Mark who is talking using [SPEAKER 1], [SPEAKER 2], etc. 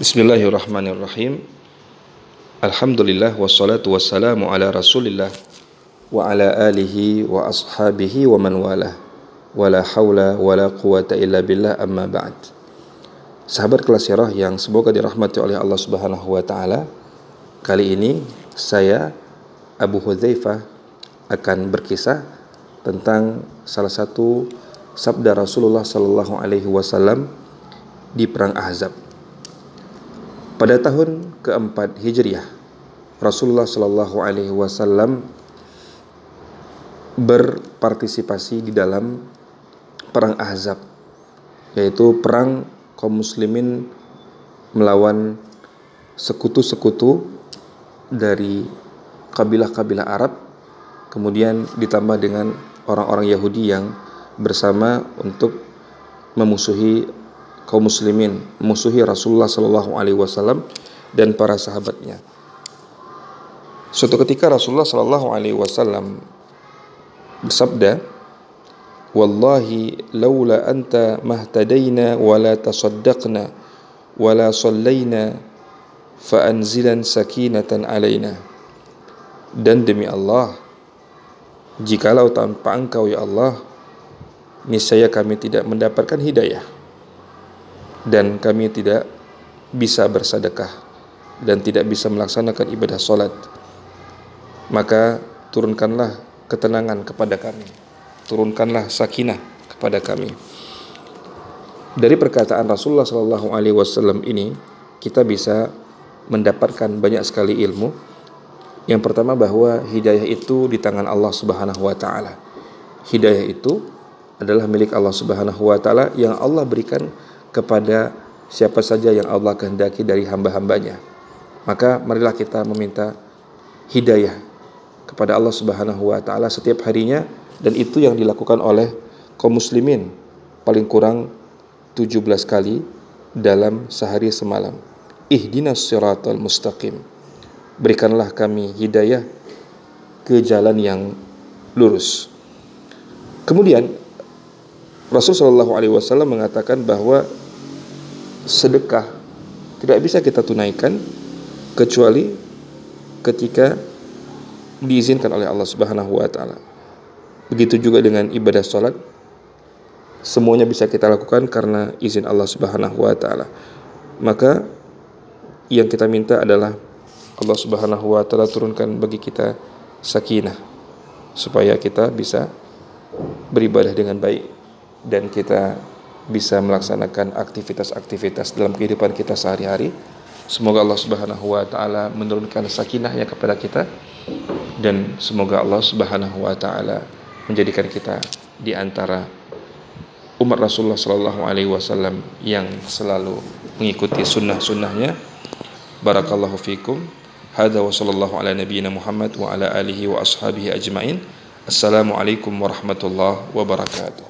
[SPEAKER 1] Bismillahirrahmanirrahim. Alhamdulillah wassalatu wassalamu ala Rasulillah wa ala alihi wa ashabihi wa man walah. Wala haula wala quwata illa billah amma ba'd. Sahabat kelas sirah yang semoga dirahmati oleh Allah Subhanahu wa taala. Kali ini saya Abu Hudzaifah akan berkisah tentang salah satu sabda Rasulullah sallallahu alaihi wasallam di perang Ahzab. Pada tahun keempat Hijriah, Rasulullah Shallallahu Alaihi Wasallam berpartisipasi di dalam perang Ahzab, yaitu perang kaum muslimin melawan sekutu-sekutu dari kabilah-kabilah Arab, kemudian ditambah dengan orang-orang Yahudi yang bersama untuk memusuhi kaum muslimin musuhi Rasulullah Shallallahu Alaihi Wasallam dan para sahabatnya. Suatu ketika Rasulullah Shallallahu Alaihi Wasallam bersabda, "Wallahi laula anta mahtadaina wala tasaddaqna wala sallaina fa anzilan sakinatan alaina." Dan demi Allah, jikalau tanpa engkau ya Allah, niscaya kami tidak mendapatkan hidayah dan kami tidak bisa bersedekah dan tidak bisa melaksanakan ibadah solat maka turunkanlah ketenangan kepada kami. Turunkanlah sakinah kepada kami. Dari perkataan Rasulullah Shallallahu Alaihi Wasallam ini kita bisa mendapatkan banyak sekali ilmu. Yang pertama bahwa hidayah itu di tangan Allah Subhanahu wa taala. Hidayah itu adalah milik Allah Subhanahu wa taala yang Allah berikan kepada siapa saja yang Allah kehendaki dari hamba-hambanya. Maka marilah kita meminta hidayah kepada Allah Subhanahu wa taala setiap harinya dan itu yang dilakukan oleh kaum muslimin paling kurang 17 kali dalam sehari semalam. Ihdinas siratal mustaqim. Berikanlah kami hidayah ke jalan yang lurus. Kemudian Rasulullah SAW mengatakan bahwa sedekah tidak bisa kita tunaikan kecuali ketika diizinkan oleh Allah Subhanahu wa taala. Begitu juga dengan ibadah salat semuanya bisa kita lakukan karena izin Allah Subhanahu wa taala. Maka yang kita minta adalah Allah Subhanahu wa taala turunkan bagi kita sakinah supaya kita bisa beribadah dengan baik dan kita bisa melaksanakan aktivitas-aktivitas dalam kehidupan kita sehari-hari. Semoga Allah Subhanahu wa taala menurunkan sakinahnya kepada kita dan semoga Allah Subhanahu wa taala menjadikan kita di antara umat Rasulullah Sallallahu Alaihi Wasallam yang selalu mengikuti sunnah-sunnahnya. Barakallahu fikum. Hada wa sallallahu ala nabiyyina Muhammad wa ala alihi wa ashabihi ajmain. Assalamualaikum warahmatullahi wabarakatuh.